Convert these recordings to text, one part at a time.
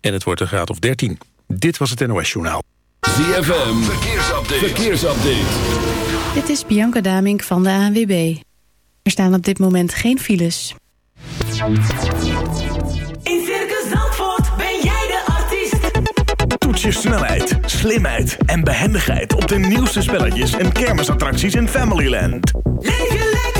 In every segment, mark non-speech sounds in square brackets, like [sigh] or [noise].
en het wordt een graad of 13. Dit was het NOS Journaal. ZFM, verkeersupdate. verkeersupdate. Dit is Bianca Damink van de ANWB. Er staan op dit moment geen files. In Circus Zandvoort ben jij de artiest. Toets je snelheid, slimheid en behendigheid op de nieuwste spelletjes en kermisattracties in Familyland. Leef je lekker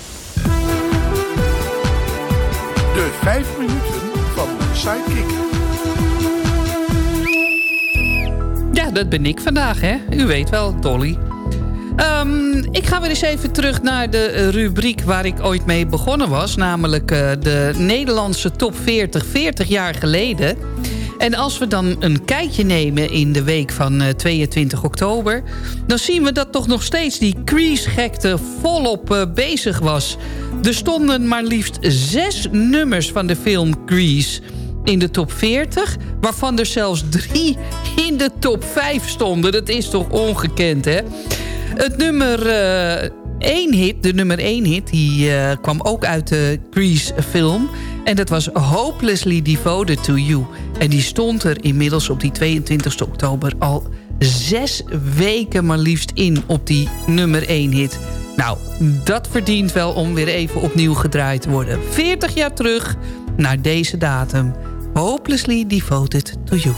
De vijf minuten van Sidekick. Ja, dat ben ik vandaag, hè. U weet wel, Dolly. Ehm, ik ga weer eens even terug naar de eh, rubriek waar ik ooit mee begonnen was. Namelijk eh, de Nederlandse top 40, 40 jaar geleden. En als we dan een kijkje nemen in de week van eh, 22 oktober... dan zien we dat toch nog steeds die Crease-gekte volop eh, bezig was. Er stonden maar liefst zes nummers van de film Grease in de top 40... waarvan er zelfs drie in de top 5 stonden. Dat is toch ongekend, hè? Het nummer... één hit, de nummer 1 hit, die eh, kwam ook uit de Grease film. En dat was Hopelessly Devoted to You. En die stond er inmiddels op die 22 oktober al zes weken maar liefst in op die nummer 1 hit. Nou, dat verdient wel om weer even opnieuw gedraaid te worden. 40 jaar terug naar deze datum. Hopelessly Devoted to You.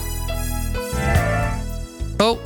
Oh,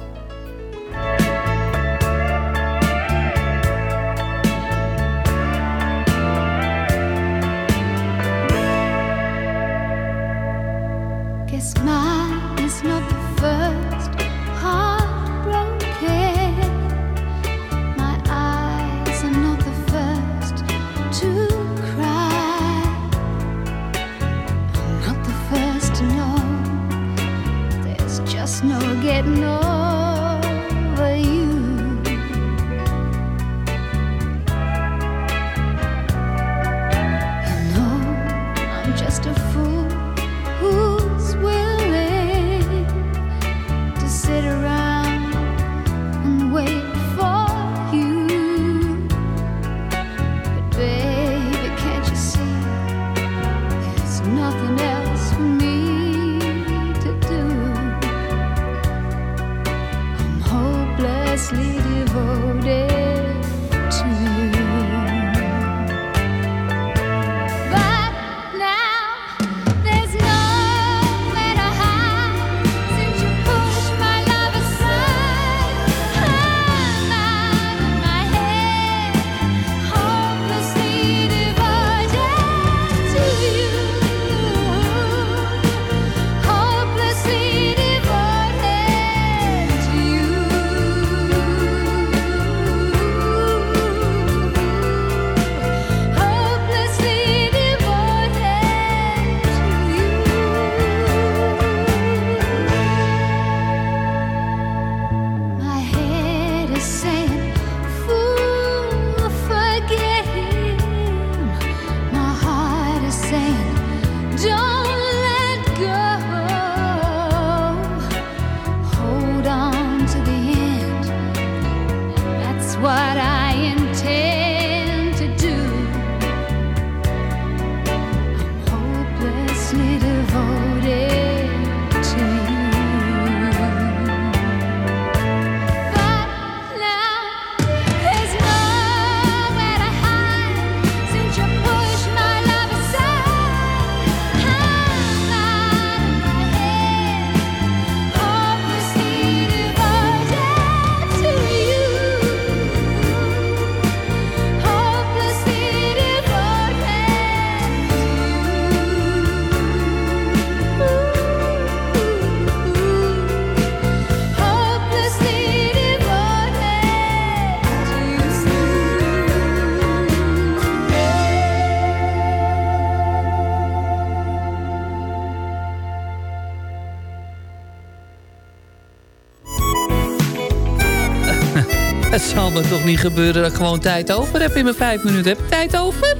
me toch niet gebeuren dat ik gewoon tijd over heb in mijn vijf minuten. Heb ik tijd over?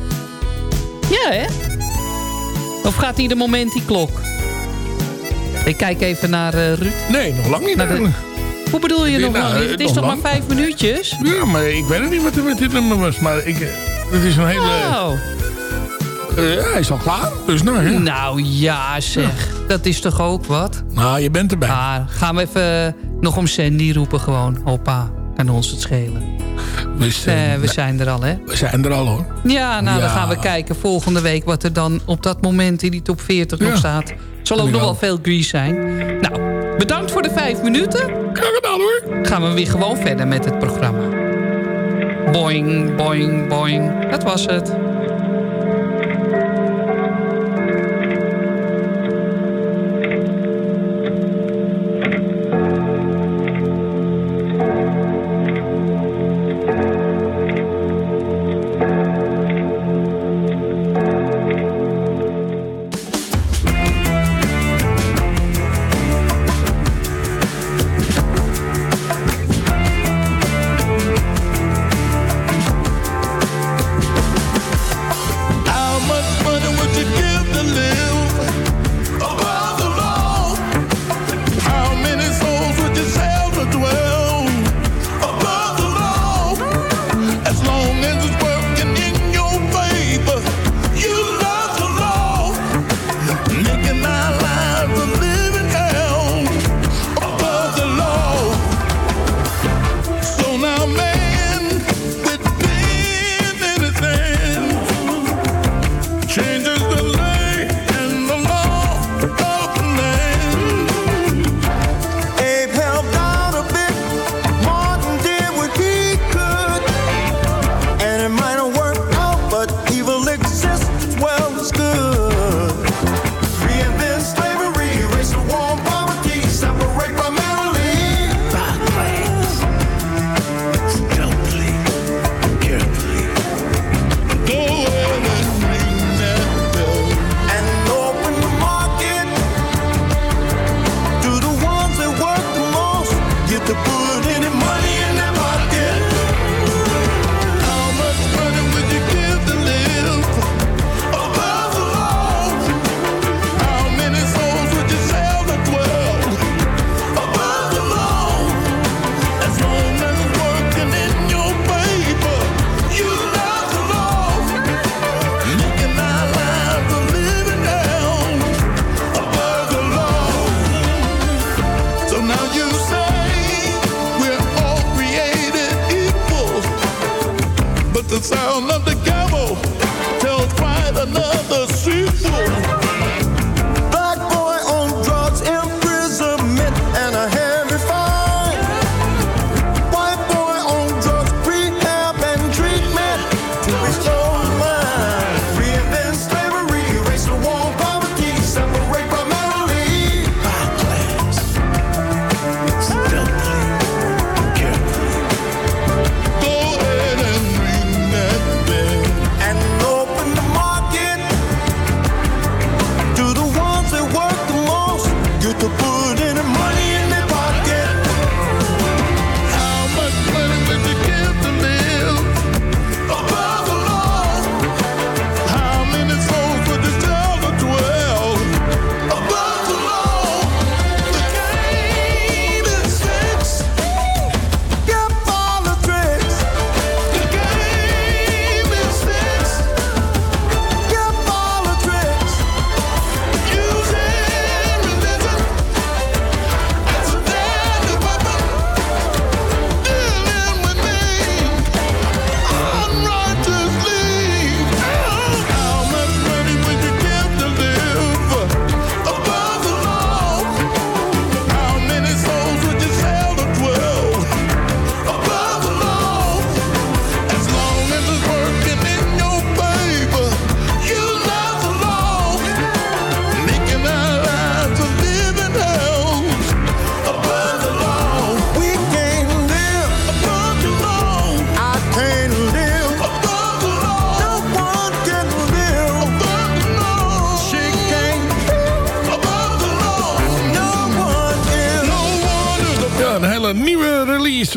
Ja, hè? Of gaat ieder moment die klok? Ik kijk even naar uh, Ruud. Nee, nog lang niet. De... Hoe bedoel je nog nou, lang? Eh, het is nog maar vijf minuutjes? Ja, maar ik weet er niet wat met dit nummer was. Maar ik, eh, het is een hele... Wow. Ja, hij is al klaar. Dus nou, ja. nou ja, zeg. Dat is toch ook wat? Nou, je bent erbij. Maar gaan we even nog om Sandy roepen gewoon. Hoppa kan ons het schelen. We eh, zijn, we zijn er al, hè? We zijn er al, hoor. Ja, nou, dan gaan we kijken volgende week... wat er dan op dat moment in die top 40 ja. nog staat. Zal ook nog wel veel grease zijn. Nou, bedankt voor de vijf minuten. Graag hoor. Gaan we weer gewoon verder met het programma. Boing, boing, boing. Dat was het.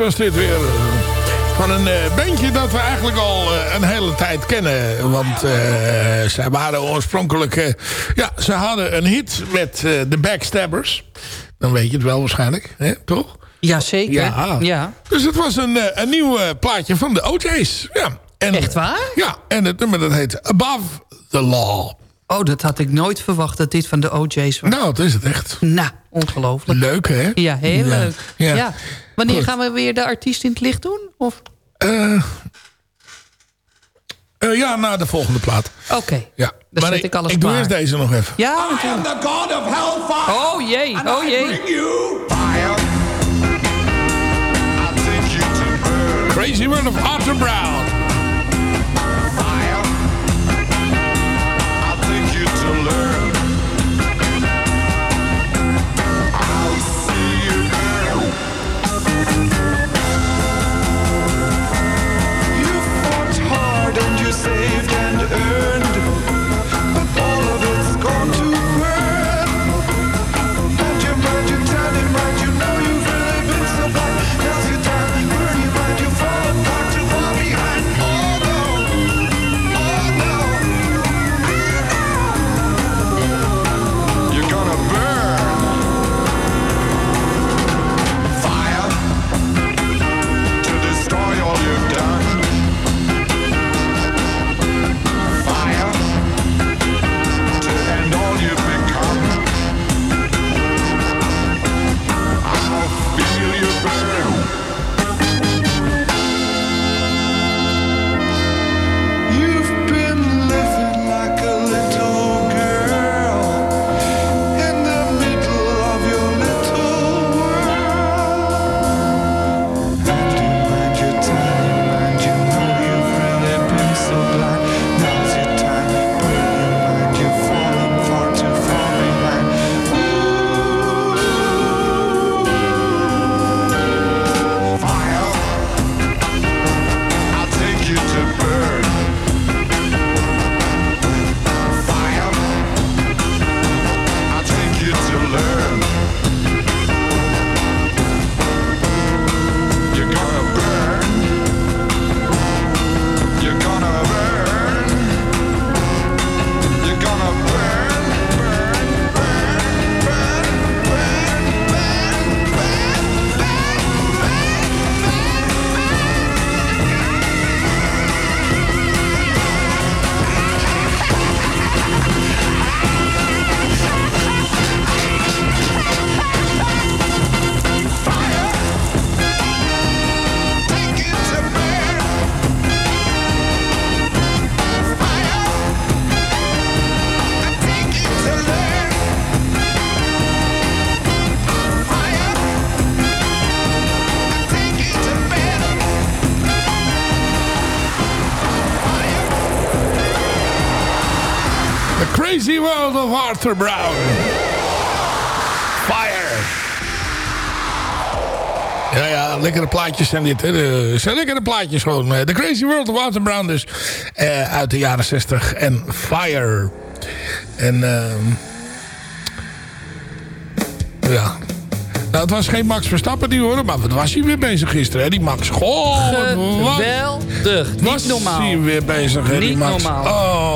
was dit weer. Van een eh, bandje dat we eigenlijk al eh, een hele tijd kennen. Want uh, zij waren oorspronkelijk... ja, ze hadden een hit met de Backstabbers. Dan weet je het wel waarschijnlijk, hè? toch? Jazeker. zeker. ja. Dus het was een, een nieuw plaatje van de OJ's. Ja. En, Echt waar? Ja, en het nummer dat heet Above the Law. Oh, dat had ik nooit verwacht dat dit van de OJ's was. Nou, dat is het echt. Nou, ongelooflijk. Leuk, hè? Ja, heel Ja. leuk. Ja. Ja. Wanneer Goed. gaan we weer de artiest in het licht doen? Of? Eh, eh, ja, na de volgende plaat. Oké. Ja. Dan maar zet ik alles ik doe eerst deze nog even. Ja, natuurlijk. the god of hellfire. Oh jee, And oh I jee. bring you fire. I take you to burn. Crazy World of Arthur Brown. Arthur Brown. Fire. Ja, ja, lekkere plaatjes zijn dit. Hè. Zijn lekkere plaatjes gewoon. Eh, The Crazy World of Arthur Brown dus. eh, uit de jaren 60. En Fire. En ehm ja. Nou, het was geen Max Verstappen die hoor. Maar wat was hij weer bezig gisteren, hè? Die Max. Goh, wat. Niet was normaal. hij weer bezig, hè, die Niet Max. normaal.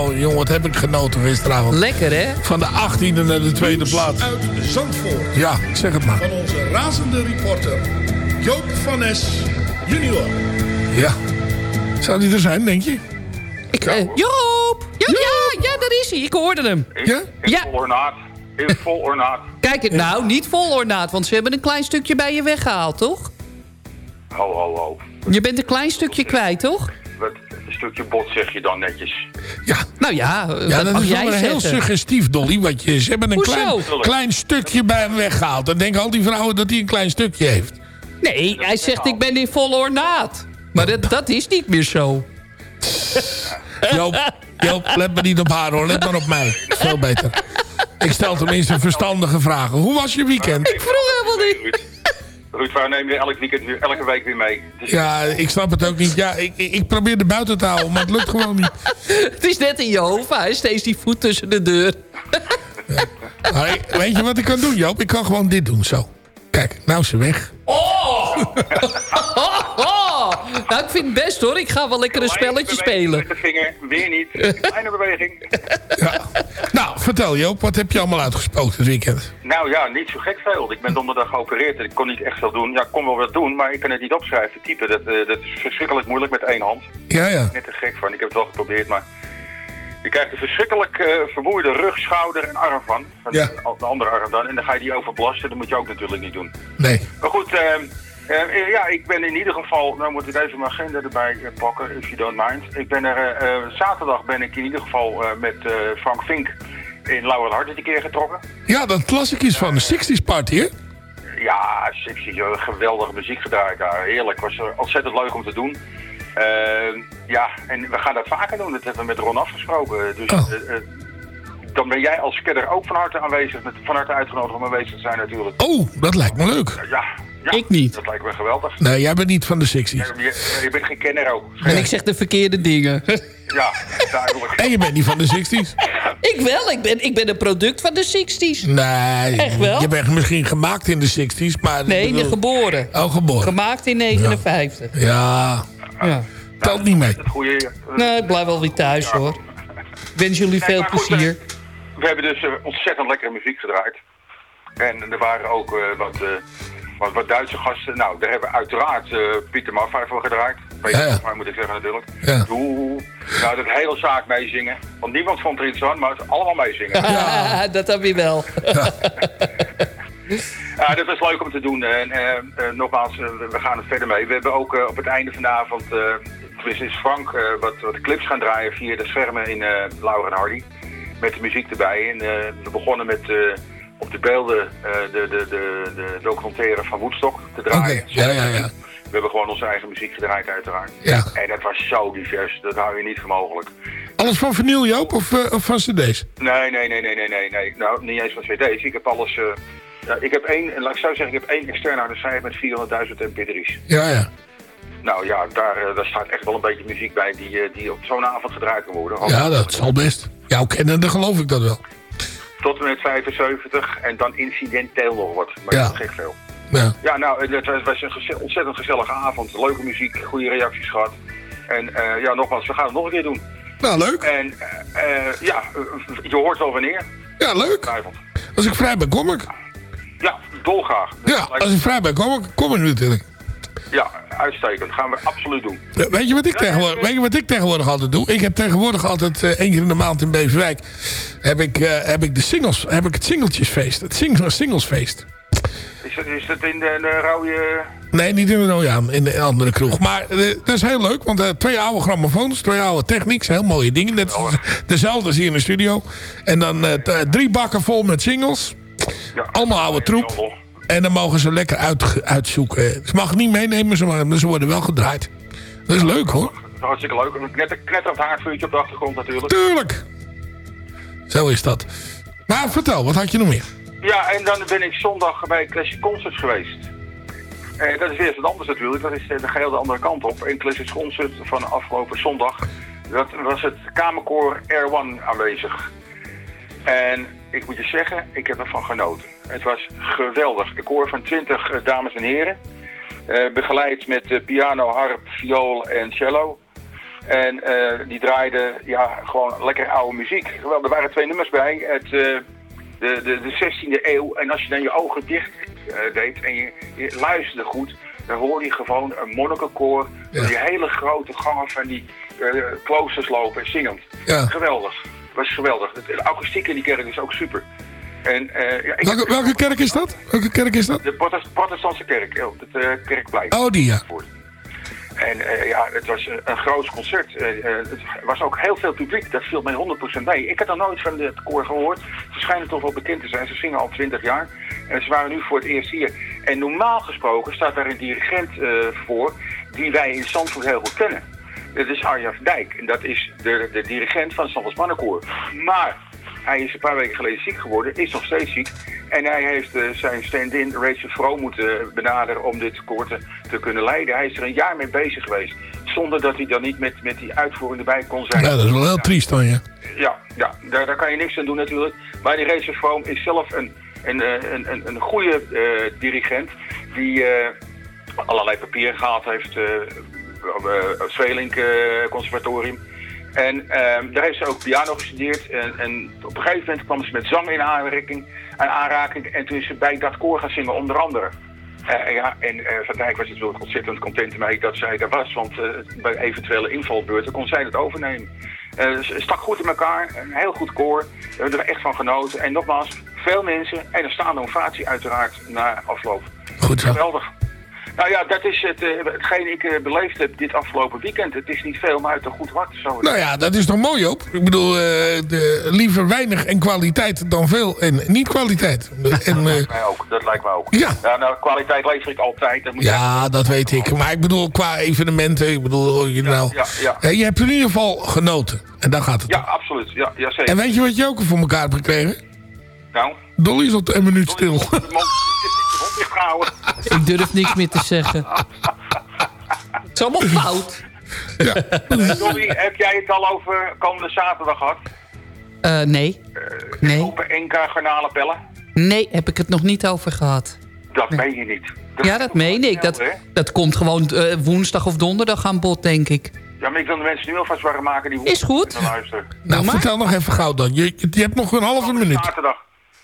Oh, jongen, wat heb ik genoten gisteravond. Lekker hè? Van de 18e naar de tweede plaats. Uit Zandvoort. Ja, zeg het maar. Van onze razende reporter Joop van Nes junior. Ja. Zou die er zijn, denk je? Ik, eh, Joop! Ja, ja, ja, daar is hij. Ik hoorde hem. Ja? Ja. Vol ornaat. In vol ornaat. Kijk, het nou, niet vol ornaat, want ze hebben een klein stukje bij je weggehaald, toch? Ho, ho, ho. Je bent een klein stukje kwijt, toch? Wat, een stukje bot zeg je dan netjes. Nou ja, eh, Ja, dat is wel jij een heel suggestief, Dolly. Want je, ze hebben een Hoezo? klein, klein stukje bij hem weggehaald. Dan denken al die vrouwen dat hij een klein stukje heeft. Nee, hij zegt ik ben in vol ornaat. Maar dat, dat is niet meer zo. [laughs] Joop, Joop, let maar niet op haar hoor. Let maar op mij. Veel beter. Ik stel tenminste verstandige vragen. Hoe was je weekend? Ik vroeg helemaal niet. Ruud, wij nemen je elk weekend elke week weer mee. Dus Ja, ik snap het ook niet. Ja, ik, ik probeer er buiten te houden, maar het lukt gewoon niet. [laughs] Het is net in je hoofd, hij steeds die voet tussen de deur. [laughs] Maar weet je wat ik kan doen, Joop? Ik kan gewoon dit doen, zo. Kijk, nou is ze weg. Oh! [laughs] oh, nou, ik vind het best hoor. Ik ga wel lekker een spelletje spelen. Met de vinger, weer niet. Kleine beweging. Nou, vertel Joop, wat heb je allemaal uitgesproken dit weekend? Nou ja, niet zo gek veel. Ik ben donderdag geopereerd en ik kon niet echt veel doen. Ja, ik kon wel wat doen, maar ik kan het niet opschrijven, typen. Dat, eh, dat is verschrikkelijk moeilijk met één hand. Ja, ja. Net te gek van. Ik heb het wel geprobeerd, maar... Je krijgt een verschrikkelijk eh, vermoeide rug, schouder en arm van. van Ja. de, de andere arm dan. En dan ga je die overbelasten. Dat moet je ook natuurlijk niet doen. Nee. Maar goed, eh, eh, ja, ik ben in ieder geval... Nou moet ik even mijn agenda erbij eh, pakken, if you don't mind. Ik ben er... eh, zaterdag ben ik in ieder geval met Frank Vink in Lauwerhart een keer getrokken. Ja, dat las ik iets van de 60s party, hè? Ja, sexy, joh, geweldige muziek gedraaid daar. Heerlijk, was ontzettend leuk om te doen. Eh, ja, en we gaan dat vaker doen. Dat hebben we met Ron afgesproken. Dus Oh. dan ben jij als kenner ook van harte aanwezig. Met, van harte uitgenodigd om aanwezig te zijn natuurlijk. Oh, dat lijkt me leuk. Ja, ja, Ik niet. dat lijkt me geweldig. Nee, jij bent niet van de 60s. Je, je, je bent geen kenner ook. En ik zeg de verkeerde dingen. [laughs] Ja, duidelijk. En je bent niet van de 60s? [laughs] ik wel, ik ben, ik ben een product van de 60s. Nee. Echt wel? Je bent misschien gemaakt in de 60s, maar... Nee, bedoel- geboren. Oh, geboren. Gemaakt in 59. Ja, Ja. telt niet mee. Het goede, eh, Nee, ik blijf wel weer thuis hoor. Ik wens jullie veel goed, plezier. We hebben dus eh, ontzettend lekkere muziek gedraaid. En er waren ook eh, wat, eh, wat, wat Duitse gasten. Nou, daar hebben we uiteraard eh, Pieter Maffay voor gedraaid. Ja, ja. Moet ik zeggen natuurlijk. Ja. Oeh, nou, dat hele zaak meezingen. Want niemand vond er iets aan, maar het allemaal meezingen. [laughs] dat heb je wel. Ja, dat was leuk om te doen. En eh, eh, nogmaals, we gaan er verder mee. We hebben ook op het einde van de avond, eh tenminste is Frank, eh, wat, wat clips gaan draaien via de schermen in eh Laura en Hardy. Met de muziek erbij. En eh, we begonnen met eh, op de beelden eh, de, de, de, de documentaire van Woodstock te draaien. Oké, ja, ja, ja. We hebben gewoon onze eigen muziek gedraaid uiteraard. Ja. En dat was zo divers, dat hou je niet voor mogelijk. Alles van vinyl, Joop, of, eh, of van cd's? Nee, nee, nee, nee, nee, nee, nee. Nou, niet eens van cd's. Ik heb alles... eh, ja, ik heb één, laat ik zo zeggen, ik heb één externe harde schijf met 400.000 mp3's. Ja, ja. Nou ja, daar, daar staat echt wel een beetje muziek bij die, die op zo'n avond gedraaid kan worden. Ja, dat zal best. Jouw kennende geloof ik dat wel. Tot en met 75 en dan incidenteel nog wat. Maar Ja. veel. Ja. Ja, nou, het was, een ontzettend gezellige avond. Leuke muziek, goede reacties gehad. En eh, ja, nogmaals, we gaan het nog een keer doen. Nou, leuk. En eh, eh, ja, je hoort wel wanneer. Ja, leuk. Als ik vrij ben, kom ik. Ja, dolgraag. Ja, als ik vrij ben, kom ik, kom ik natuurlijk. Ja, uitstekend. Gaan we absoluut doen. Ja, Weet je, wat ik tegenwoordig, weet je wat ik tegenwoordig altijd doe? Ik heb tegenwoordig altijd eh, één keer in de maand in Beverwijk... heb ik, eh, heb ik, de singles, heb ik het singeltjesfeest. Het sing singlesfeest. Is dat, is dat in de, de rode... Nee, niet in de Rojaan, in de andere kroeg. Maar eh, dat is heel leuk, want twee oude grammofoons, twee oude technics, heel mooie dingen. Net dezelfde als hier in de studio. En dan drie bakken vol met singles. Ja, Allemaal oude troep. En dan mogen ze lekker uit, uitzoeken. Ze mag niet meenemen, ze, maar ze worden wel gedraaid. Dat is leuk hoor. Hartstikke leuk. Een knetter, knetterend haardvuurtje op de achtergrond natuurlijk. Tuurlijk. Zo is dat. Maar vertel, wat had je nog meer? Ja, en dan ben ik zondag bij Classic Concerts geweest. Eh, dat is weer wat anders natuurlijk. Dat is eh, de geheel de andere kant op. En Classic Concert van afgelopen zondag. Dat was het Kamerkoor R1 aanwezig. En ik moet je zeggen, ik heb ervan genoten. Het was geweldig. De koor van 20 eh, dames en heren. eh, begeleid met eh, piano, harp, viool en cello. En die draaiden ja, gewoon lekker oude muziek. Wel, er waren twee nummers bij. Het, de, de, de 16e eeuw. En als je dan je ogen dicht deed en je, je luisterde goed, dan hoorde je gewoon een monnikenkoor. Ja. Die hele grote gangen van die kloosters lopen, zingend. Ja. Geweldig. was geweldig. De, de akoestiek in die kerk is ook super. En, eh, ja, Welke, welke kerk is dat? Welke kerk is dat? De protest- protestantse kerk, op het eh, kerkplein. Oh, die ja. En eh, ja, het was een, een groot concert. Het was ook heel veel publiek. Dat viel mij 100% mee. Ik had nog nooit van het koor gehoord. Ze schijnen toch wel bekend te zijn. Ze zingen al 20 jaar. En ze waren nu voor het eerst hier. En normaal gesproken staat daar een dirigent voor... die wij in Zandvoort heel goed kennen. Dat is Arjan Dijk. En dat is de, de dirigent van het Zandvoorts Mannenkoor. Maar hij is een paar weken geleden ziek geworden. Is nog steeds ziek. En hij heeft eh, zijn stand-in Rachel Froh moeten benaderen om dit koor te, te kunnen leiden. Hij is er een jaar mee bezig geweest. Zonder dat hij dan niet met, met die uitvoering erbij kon zijn. Ja, dat is wel heel triest dan, ja. Ja, ja daar, daar kan je niks aan doen natuurlijk. Maar die Rachel Froom is zelf een, een, eh, een, een, een goede eh, dirigent. Die, allerlei papieren gehaald heeft. uh, eh, Conservatorium. En ehm, daar heeft ze ook piano gestudeerd. En, en op een gegeven moment kwam ze met zang in aanraking, aan aanraking. En toen is ze bij dat koor gaan zingen, onder andere. Eh, ja, en eh, Van Dijk was natuurlijk ontzettend content mee dat zij er was. Want eh, bij eventuele invalbeurten kon zij dat overnemen. Ze stak goed in elkaar, een heel goed koor. We hebben er echt van genoten. En nogmaals, veel mensen en een staande ovatie uiteraard na afloop. Goed zo. Geweldig. Nou ja, dat is het, eh, hetgeen ik eh, beleefd heb dit afgelopen weekend. Het is niet veel, maar uit een goed hart. Zo. Nou ja, dat is toch mooi, op. Ik bedoel, eh, de, liever weinig en kwaliteit dan veel en niet kwaliteit. [laughs] En, Dat lijkt mij ook. Dat lijkt mij ook. Ja. nou, kwaliteit lever ik altijd. Dat moet ja, dat weet ik. Maar ik bedoel, qua evenementen, ik bedoel, je, nou, ja, ja. je hebt in ieder geval genoten. En daar gaat het Ja, om. absoluut. Ja, ja zeker. En weet je wat je ook voor elkaar hebt gekregen? Nou, Dolly is al een minuut stil. [laughs] Ik durf niks meer te zeggen. Het is allemaal fout. Dolly, heb jij het al over komende zaterdag gehad? Eh, nee. Nee. Open NK garnalenpellen? Nee, heb ik het nog niet over gehad. Dat meen je niet. Ja, dat meen ik. Dat, dat komt gewoon eh, woensdag of donderdag aan bod, denk ik. Ja, maar ik wil de mensen nu alvast warm maken die Is goed. luisteren. Nou, vertel nog even gauw dan. Je, je hebt nog een halve minuut. Zaterdag.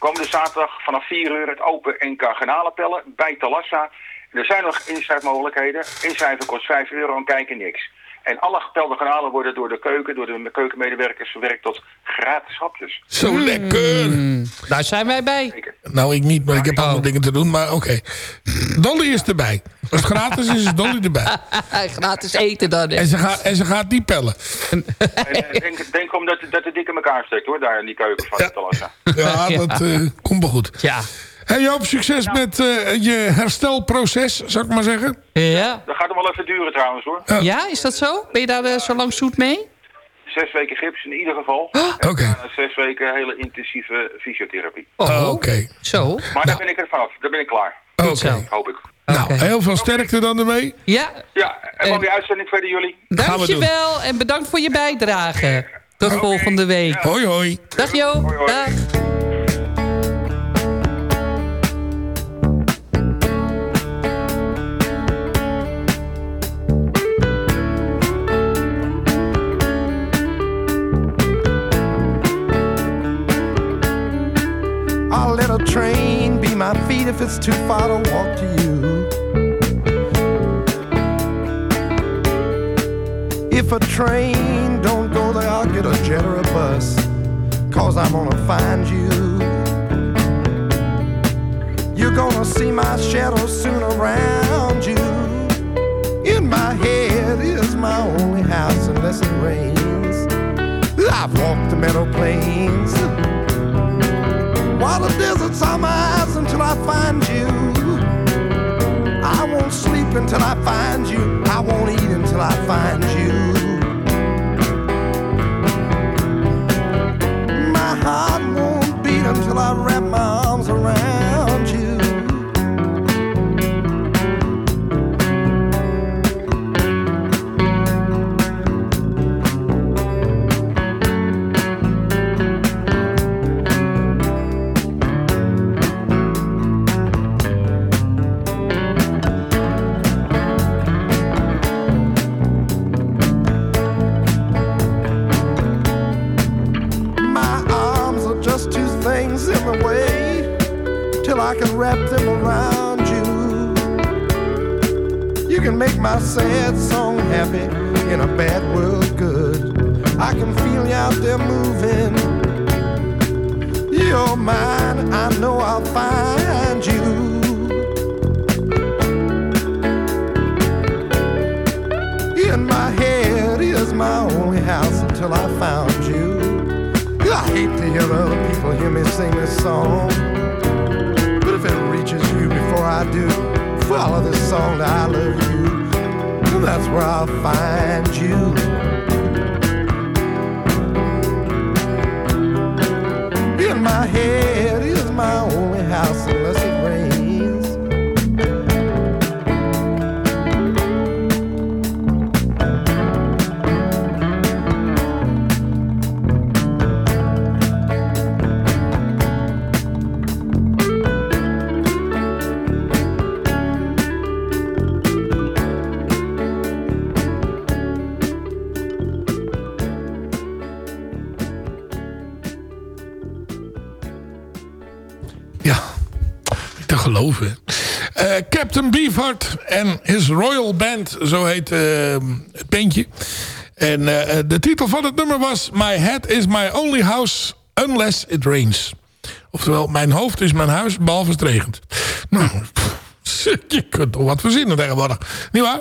Komende zaterdag vanaf 4 uur het open NK garnalenpellen bij Talassa. Er zijn nog inschrijfmogelijkheden. Inschrijven kost 5 euro en kijken niks. En alle gepelde garnalen worden door de keuken, door de keukenmedewerkers verwerkt tot gratis hapjes. Zo lekker. Mm, daar zijn wij bij. Nou, ik niet, maar ik heb andere dingen te doen. Maar oké. Dolly is erbij. Als het gratis is, is Dolly erbij. Gratis eten dan. hè. En ze, gaat, en ze gaat niet pellen. En eh, [laughs] denk, denk om dat, dat het dik in elkaar steekt hoor, daar in die keuken van Talassa. Ja, dat eh, komt wel goed. Ja. Hey Joop, succes met eh, je herstelproces, zou ik maar zeggen. Ja. Dat gaat nog wel even duren trouwens hoor. Ja, is dat zo? Ben je daar zo lang zoet mee? Zes weken gips in ieder geval. Oké. En, eh, zes weken hele intensieve fysiotherapie. Oh, Oké. Zo. Maar daar ben ik er vanaf. Daar ben ik klaar. Oké. Hoop ik. Nou, heel veel sterkte dan ermee. Ja, Ja, en mooie uitzending verder jullie. dankjewel en bedankt voor je bijdrage. Tot volgende week. Hoi, hoi. Dag Jo. Dag. I'll let a train be my feet if it's too far to walk to you. If a train don't go there, I'll get a jet or a bus. Cause I'm gonna find you. You're gonna see my shadow soon around you. In my head is my only house unless it rains. I've walked the meadow plains. While the deserts are my eyes until I find you. Sleep until I find you. I won't eat until I find you. Geloven. Eh, Captain Beefheart en his Royal Band, zo heet eh, het bandje. En eh, de titel van het nummer was... My head is my only house unless it rains. Oftewel, mijn hoofd is mijn huis, behalve het regent. Nou, pff, [laughs] je kunt toch wat verzinnen tegenwoordig. Niet waar?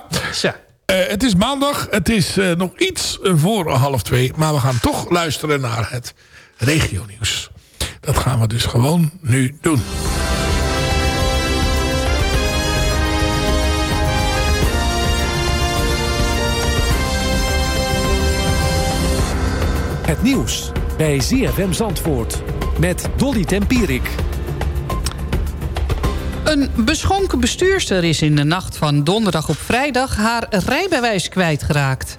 Eh, het is maandag. Het is nog iets voor half twee. Maar we gaan toch luisteren naar het regionieuws. Dat gaan we dus gewoon nu doen. Het nieuws bij ZFM Zandvoort met Dolly Tempierik. Een beschonken bestuurster is in de nacht van donderdag op vrijdag... haar rijbewijs kwijtgeraakt.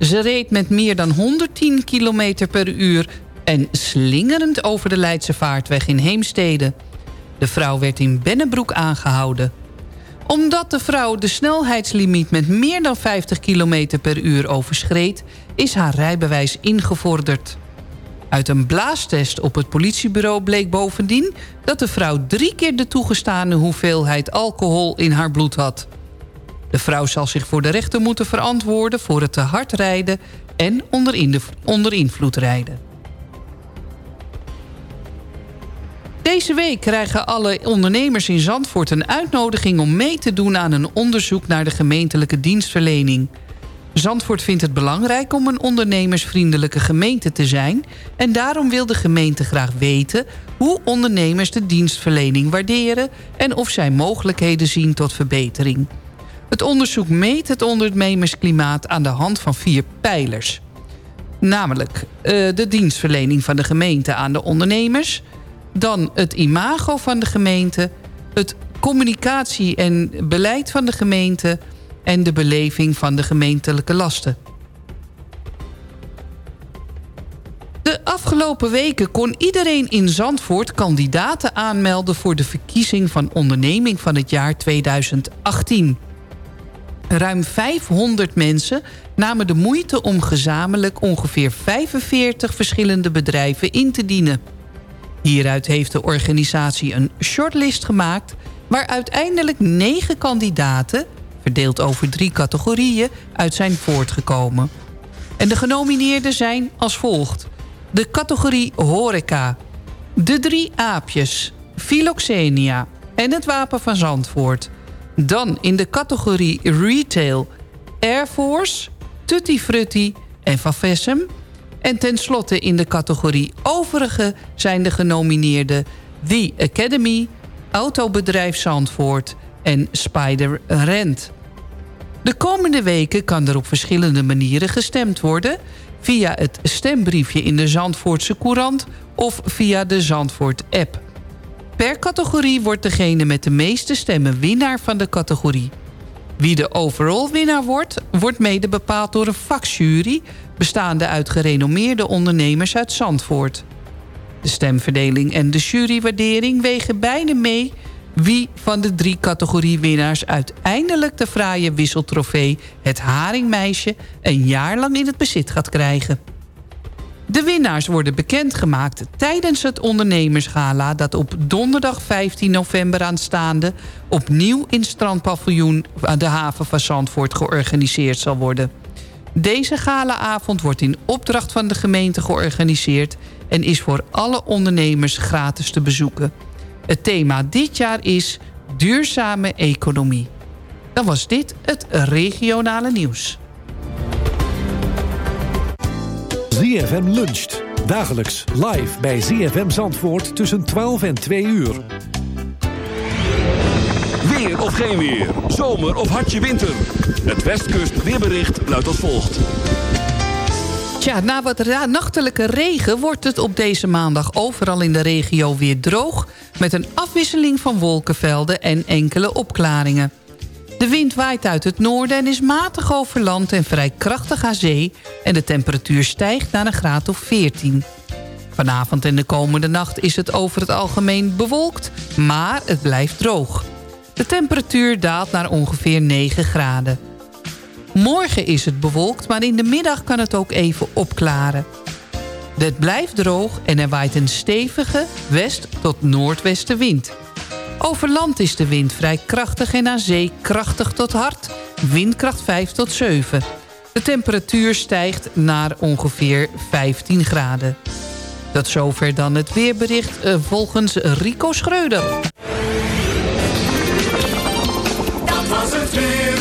Ze reed met meer dan 110 km per uur... en slingerend over de Leidse Vaartweg in Heemstede. De vrouw werd in Bennebroek aangehouden. Omdat de vrouw de snelheidslimiet met meer dan 50 km per uur overschreed... is haar rijbewijs ingevorderd. Uit een blaastest op het politiebureau bleek bovendien... dat de vrouw drie keer de toegestane hoeveelheid alcohol in haar bloed had. De vrouw zal zich voor de rechter moeten verantwoorden... voor het te hard rijden en onder, onder invloed rijden. Deze week krijgen alle ondernemers in Zandvoort een uitnodiging... om mee te doen aan een onderzoek naar de gemeentelijke dienstverlening... Zandvoort vindt het belangrijk om een ondernemersvriendelijke gemeente te zijn... en daarom wil de gemeente graag weten hoe ondernemers de dienstverlening waarderen... en of zij mogelijkheden zien tot verbetering. Het onderzoek meet het ondernemersklimaat aan de hand van vier pijlers. Namelijk eh, de dienstverlening van de gemeente aan de ondernemers... dan het imago van de gemeente... het communicatie en beleid van de gemeente en de beleving van de gemeentelijke lasten. De afgelopen weken kon iedereen in Zandvoort kandidaten aanmelden... voor de verkiezing van onderneming van het jaar 2018. Ruim 500 mensen namen de moeite om gezamenlijk ongeveer 45 verschillende bedrijven in te dienen. Hieruit heeft de organisatie een shortlist gemaakt... waar uiteindelijk negen kandidaten verdeeld over drie categorieën, uit zijn voortgekomen. En de genomineerden zijn als volgt. De categorie horeca, de drie aapjes, Philoxenia en het wapen van Zandvoort. Dan in de categorie retail, Air Force, Tutti Frutti en Van Vessem. En tenslotte in de categorie overige zijn de genomineerden... The Academy, Autobedrijf Zandvoort en Spider Rent. De komende weken kan er op verschillende manieren gestemd worden... via het stembriefje in de Zandvoortse Courant... of via de Zandvoort-app. Per categorie wordt degene met de meeste stemmen winnaar van de categorie. Wie de overall winnaar wordt, wordt mede bepaald door een vakjury... bestaande uit gerenommeerde ondernemers uit Zandvoort. De stemverdeling en de jurywaardering wegen beide mee wie van de drie categoriewinnaars uiteindelijk de fraaie wisseltrofee... het Haringmeisje een jaar lang in het bezit gaat krijgen. De winnaars worden bekendgemaakt tijdens het ondernemersgala... dat op donderdag 15 november aanstaande... opnieuw in strandpaviljoen aan de haven van Zandvoort georganiseerd zal worden. Deze galaavond wordt in opdracht van de gemeente georganiseerd... en is voor alle ondernemers gratis te bezoeken. Het thema dit jaar is duurzame economie. Dan was dit het regionale nieuws. ZFM luncht. Dagelijks live bij ZFM Zandvoort tussen 12 en 2 uur. Weer of geen weer. Zomer of hartje winter. Het Westkust weerbericht luidt als volgt. Tja, na wat nachtelijke regen wordt het op deze maandag overal in de regio weer droog... met een afwisseling van wolkenvelden en enkele opklaringen. De wind waait uit het noorden en is matig over land en vrij krachtig aan zee... en de temperatuur stijgt naar een graad of 14. Vanavond en de komende nacht is het over het algemeen bewolkt, maar het blijft droog. De temperatuur daalt naar ongeveer 9 graden. Morgen is het bewolkt, maar in de middag kan het ook even opklaren. Het blijft droog en er waait een stevige west- tot noordwestenwind. Over land is de wind vrij krachtig en aan zee krachtig tot hard, windkracht 5 tot 7. De temperatuur stijgt naar ongeveer 15 graden. Dat zover dan het weerbericht eh, volgens Rico Schreuder. Dat was het weer.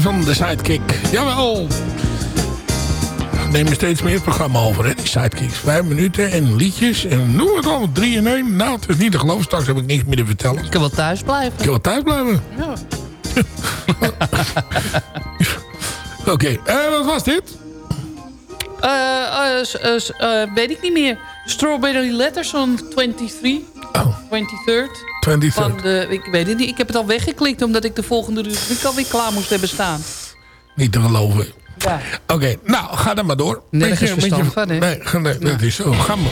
Van de Sidekick. Jawel. Neem steeds meer het programma over, hè, die Sidekicks. Vijf minuten en liedjes en noem het allemaal. Drie in één. Nou, het is niet te geloven. Straks heb ik niks meer te vertellen. Ik kan wel thuis blijven. Ik kan wel thuis blijven. Ja. [laughs] Oké, eh, wat was dit? Eh, eh, eh, weet ik niet meer. Strawberry Letters on 23. Oh. 23rd. 23rd. Van de, ik weet het niet. Ik heb het al weggeklikt omdat ik de volgende rubriek alweer klaar moest hebben staan. Niet te geloven. Ja. Oké, nou, ga dan maar door. Nergens Beetje- verstand beetje- van, hè? Nee, nee, dat is zo. Ga maar.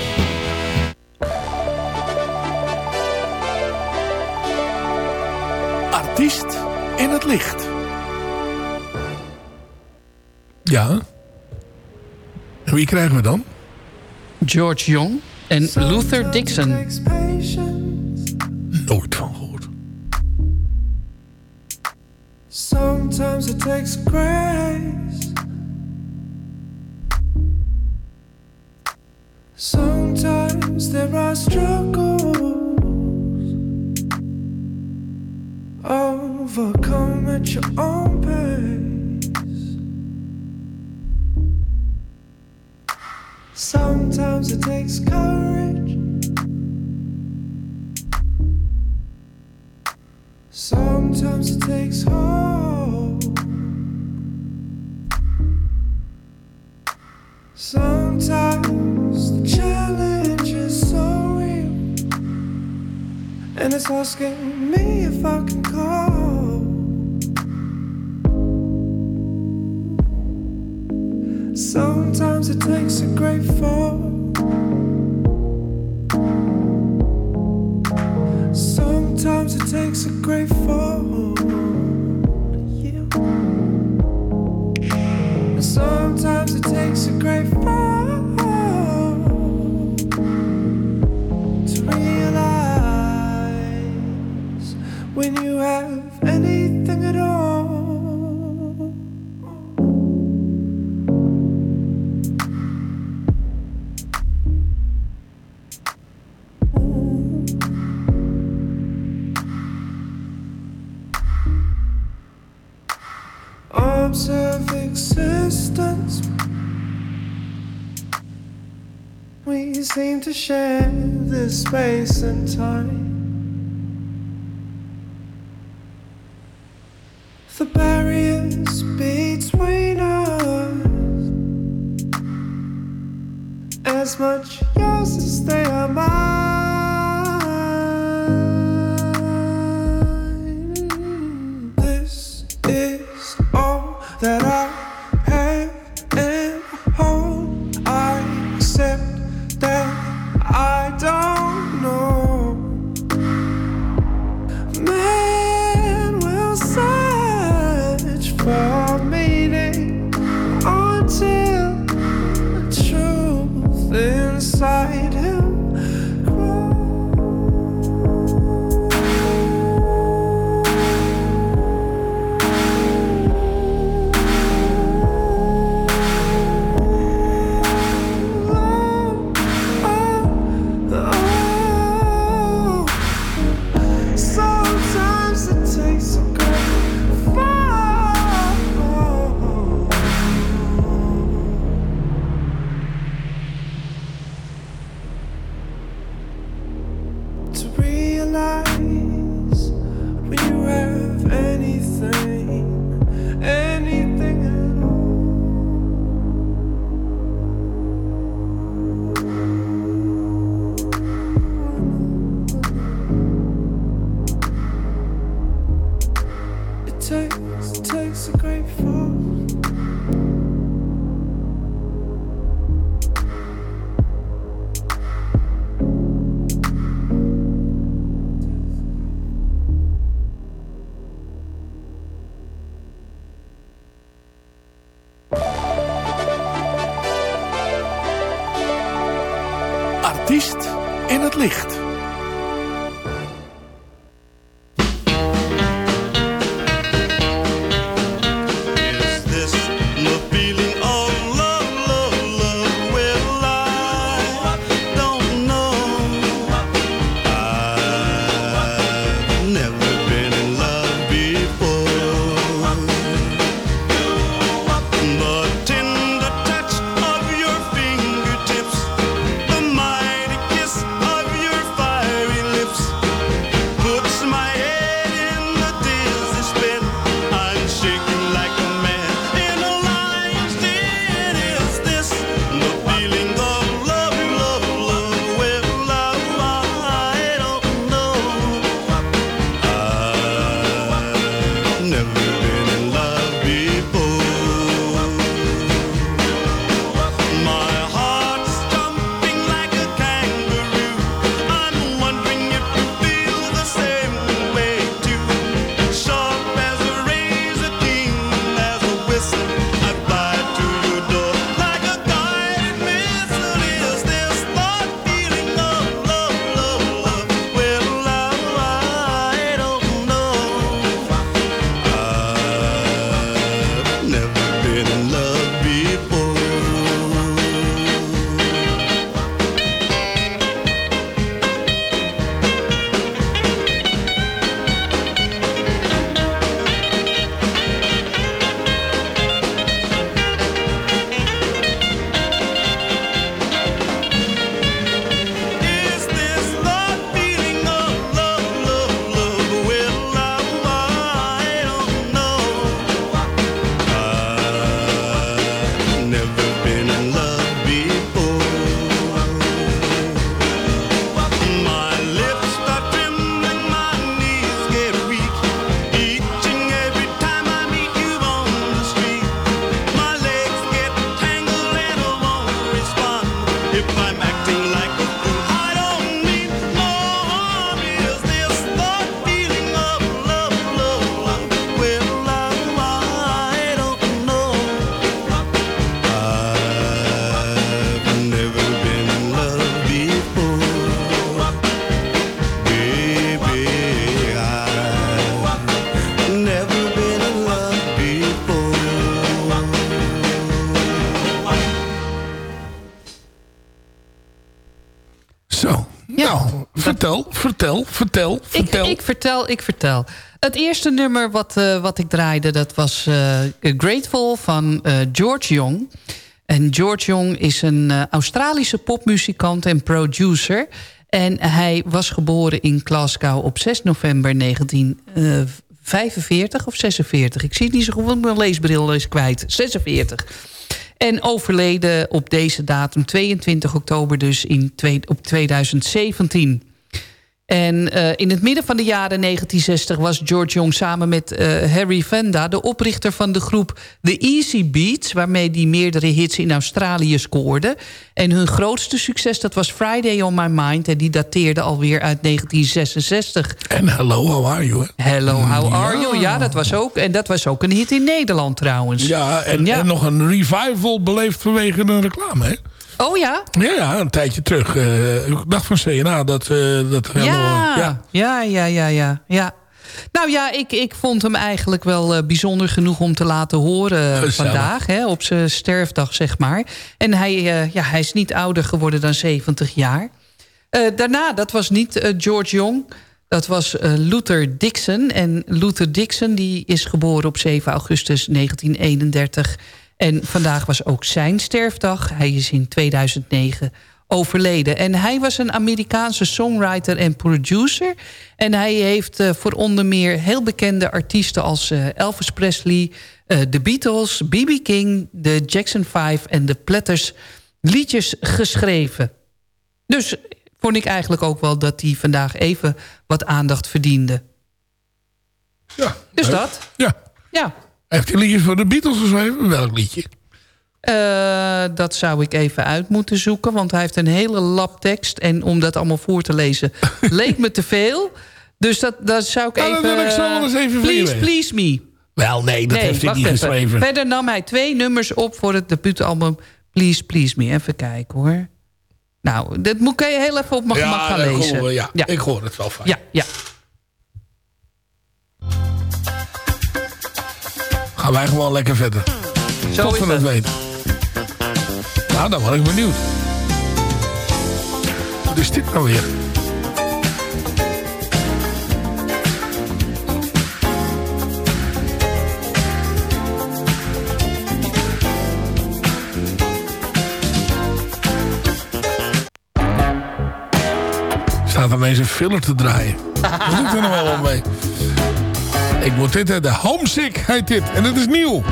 Artiest in het licht. Ja. En wie krijgen we dan? George Young en Luther Dixon. Nooit van gehoord. Sometimes it takes grace. Sometimes there are struggles. Overcome at your own pace. Sometimes it takes courage. It takes home sometimes the challenge is so real and it's asking me if I can call Sometimes it takes a great fall. sometimes it takes a great fall. Share this space and time. Vertel, vertel, vertel, Ik, vertel. ik vertel, ik vertel. Het eerste nummer wat, eh, wat ik draaide, dat was eh, Grateful van eh, George Young. En George Young is een Australische popmuzikant en producer. En hij was geboren in Glasgow op 6 november 1945 of 46. Ik zie het niet zo goed, want mijn leesbril is kwijt. 46. En overleden op deze datum, 22 oktober dus in op 2017. En eh, in het midden van de jaren 1960 was George Young samen met eh, Harry Vanda... de oprichter van de groep The Easy Beats... waarmee hij meerdere hits in Australië scoorde. En hun grootste succes dat was Friday on My Mind... en die dateerde alweer uit 1966. En Hello, how are you? hè? Hello, how are you? Ja, dat was ook, en dat was ook een hit in Nederland trouwens. Ja, en, Ja. en nog een revival beleefd vanwege een reclame, hè? Oh ja? Ja, ja, een tijdje terug. Eh, ik dacht van CNA dat... eh dat Hello, Ja, ja. ja, ja, ja, ja. ja. Nou ja, ik, ik vond hem eigenlijk wel eh, bijzonder genoeg om te laten horen Gezellig. vandaag. Hè, op zijn sterfdag, zeg maar. En hij, eh, ja, hij is niet ouder geworden dan 70 jaar. Eh, daarna, dat was niet eh, George Young. Dat was eh, Luther Dixon. En Luther Dixon die is geboren op 7 augustus 1931. En vandaag was ook zijn sterfdag. Hij is in 2009 overleden. En hij was een Amerikaanse songwriter en producer. En hij heeft eh, voor onder meer heel bekende artiesten... als eh, Elvis Presley, eh, The Beatles, B.B. King... de Jackson 5 en de Platters liedjes geschreven. Dus vond ik eigenlijk ook wel dat hij vandaag even wat aandacht verdiende. Ja. Dus leuk. dat. Ja. Ja. Heeft hij liedjes voor de Beatles geschreven? Welk liedje? Eh, dat zou ik even uit moeten zoeken, want hij heeft een hele lap tekst. En om dat allemaal voor te lezen, [laughs] leek me te veel. Dus dat, dat zou ik Nou, even... wil ik zo wel eens even Please, please me. Wel, nee, dat heeft hij niet even. geschreven. Verder nam hij twee nummers op voor het debuutalbum Please, please me. Even kijken hoor. Nou, dat moet ik heel even op mijn gemak gaan lezen. we, ja. ik hoor het wel fijn. Ja, ja. Gaan wij gewoon lekker verder. Zo Tot we het weten. Nou, dan word ik benieuwd. Wat is dit nou weer? Staat ineens een filler te draaien. Wat doet er nou allemaal mee? Ik moet dit, hè, de Homesick heet dit. En dat is nieuw.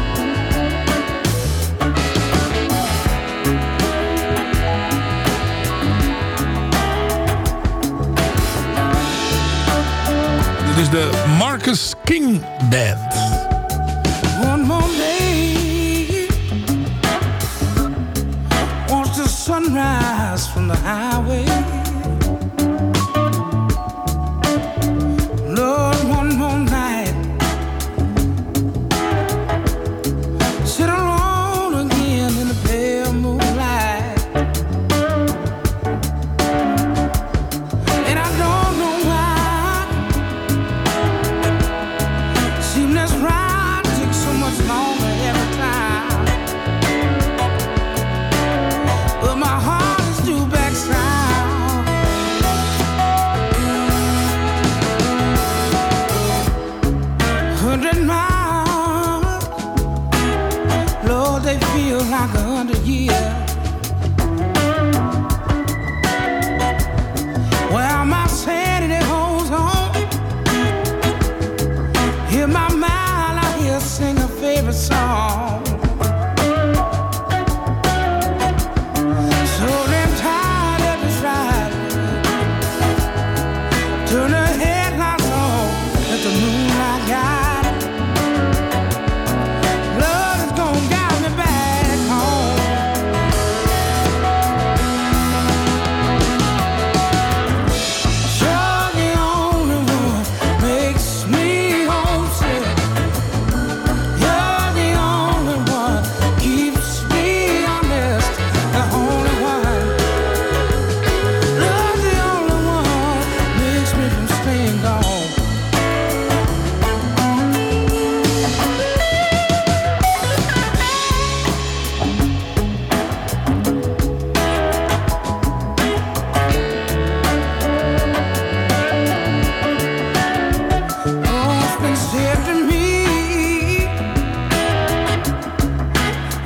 Dit is de Marcus King Band. One more day. Watch the sunrise from the highway.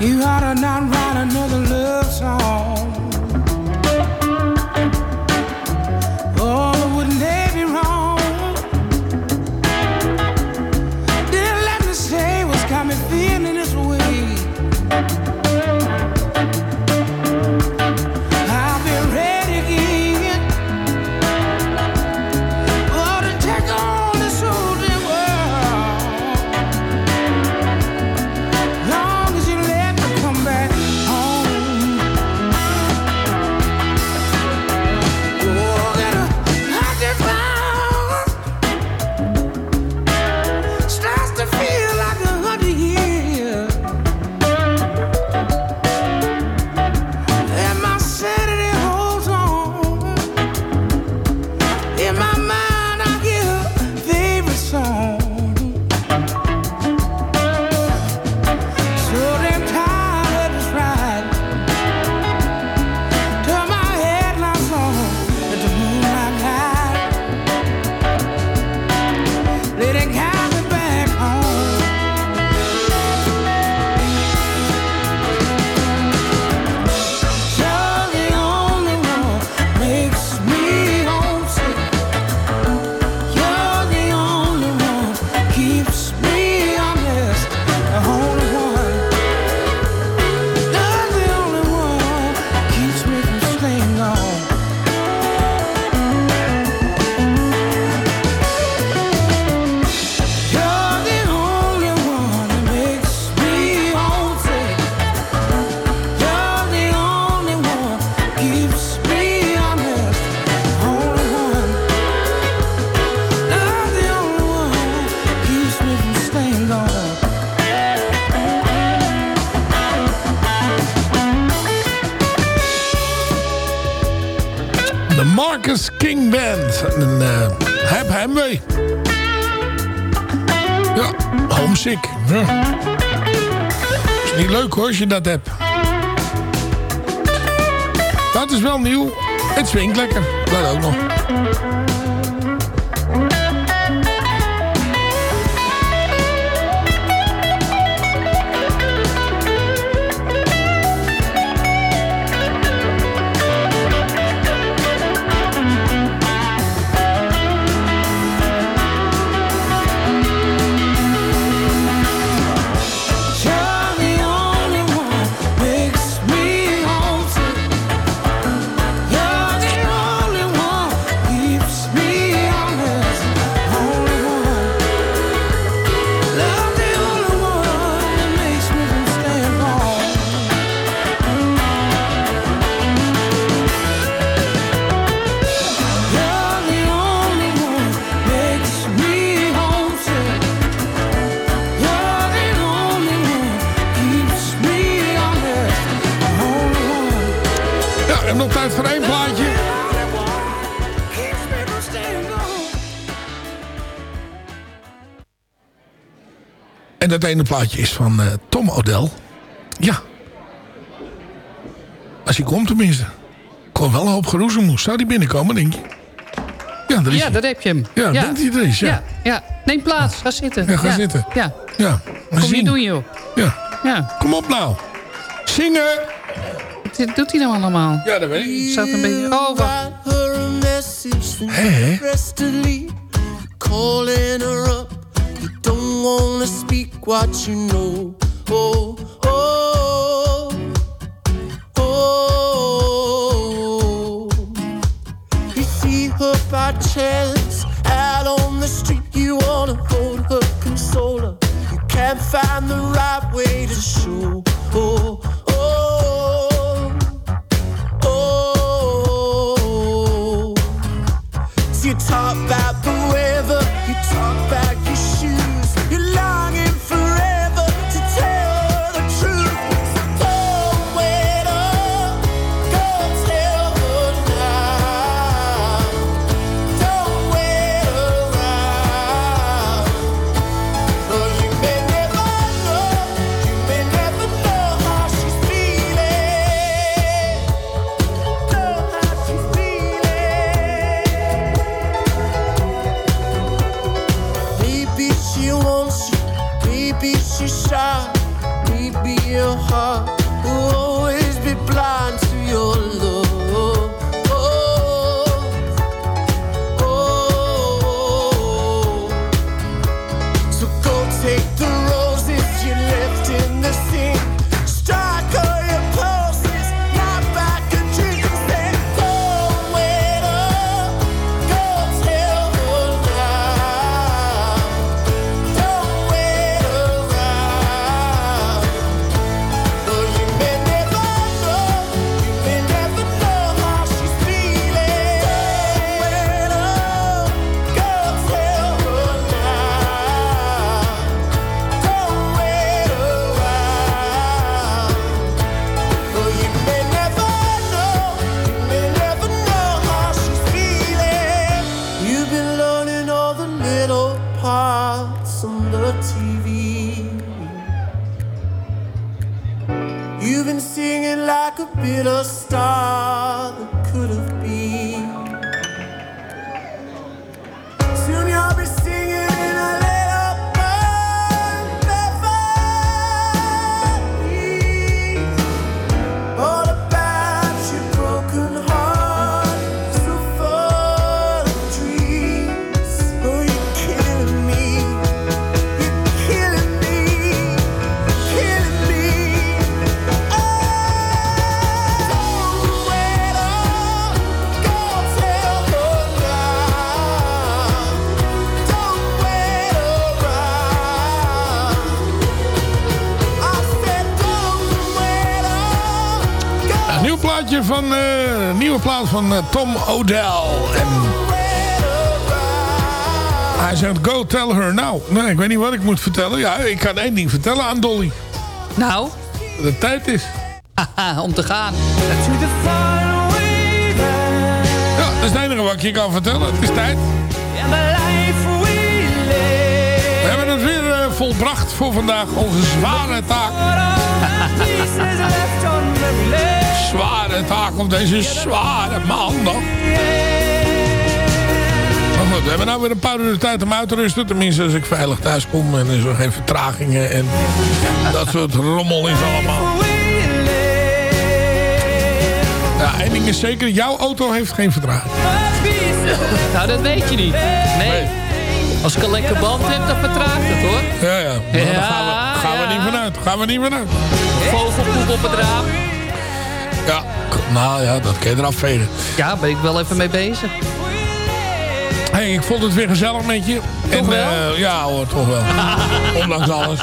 You ought to not write another love song. Mee. Ja, homesick. Is niet leuk hoor als je dat hebt. Dat is wel nieuw. Het swingt lekker. Dat ook nog. Dat ene plaatje is van eh, Tom O'Dell. Ja. Als hij komt tenminste. Kon wel een hoop geroezemoes. Zou die binnenkomen, denk je? Ja, daar is Ja, daar heb je hem. Ja, denkt hij er is, ja. ja. ja. Neem plaats, ga zitten. Ja, ga zitten. Ja. Ja, Kom je zien. doen, joh. Ja. Ja. Kom op nou. Zingen. Wat doet hij nou allemaal? Ja, dat weet ik. Staat een beetje... Oh, wacht. delete. Calling her up, wanna speak what you know. Oh, oh, oh. oh. You see her by chance out on the street. You wanna hold her, console her. You can't find the right way to show. Oh, oh, oh. So you talk about van, eh, een nieuwe plaat van eh, Tom O'Dell. En hij zegt, go tell her now. Nee, ik weet niet wat ik moet vertellen. Ja, ik kan één ding vertellen aan Dolly. Nou? Dat het tijd is. Haha, om te gaan. Ja, dat is het enige wat ik je kan vertellen. Het is tijd. Volbracht voor vandaag. Onze zware taak. [laughs] zware taak op deze zware maandag. Maar goed, we hebben nou weer een paar uur tijd om uit te rusten. Tenminste, als ik veilig thuis kom en er zijn geen vertragingen en dat soort rommel is allemaal. Ja, één ding is zeker, jouw auto heeft geen vertraging. Nou, dat weet je niet. Nee. Als ik een lekker band heb, dan vertraagt het hoor. Ja, ja. Maar daar gaan we, gaan we niet vanuit. Gaan we niet vanuit. Vogelpoep op het raam. Ja, nou ja, dat kun je eraf vegen. Ja, ben ik wel even mee bezig. Hey, ik vond het weer gezellig met je. en, wel? eh, ja hoor, toch wel. [laughs] Ondanks alles.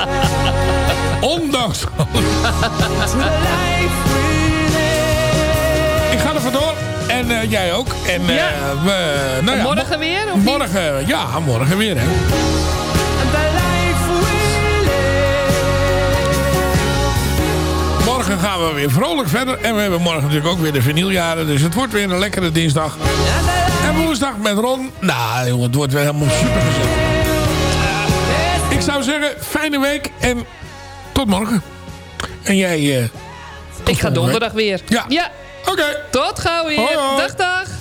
Ondanks alles. [laughs] En eh, jij ook. En, eh, we, nou ja, Morgen weer, of niet? Morgen, ja, morgen weer. Hè. Morgen gaan we weer vrolijk verder. En we hebben morgen natuurlijk ook weer de vinyljaren. Dus het wordt weer een lekkere dinsdag. En woensdag met Ron. Nou, jongen, het wordt weer helemaal super gezellig. Ik zou zeggen, fijne week en tot morgen. En jij... eh, tot Ik ga donderdag week. weer. Ja. Ja. Oké. Tot gauw weer. Hoi. Dag, dag.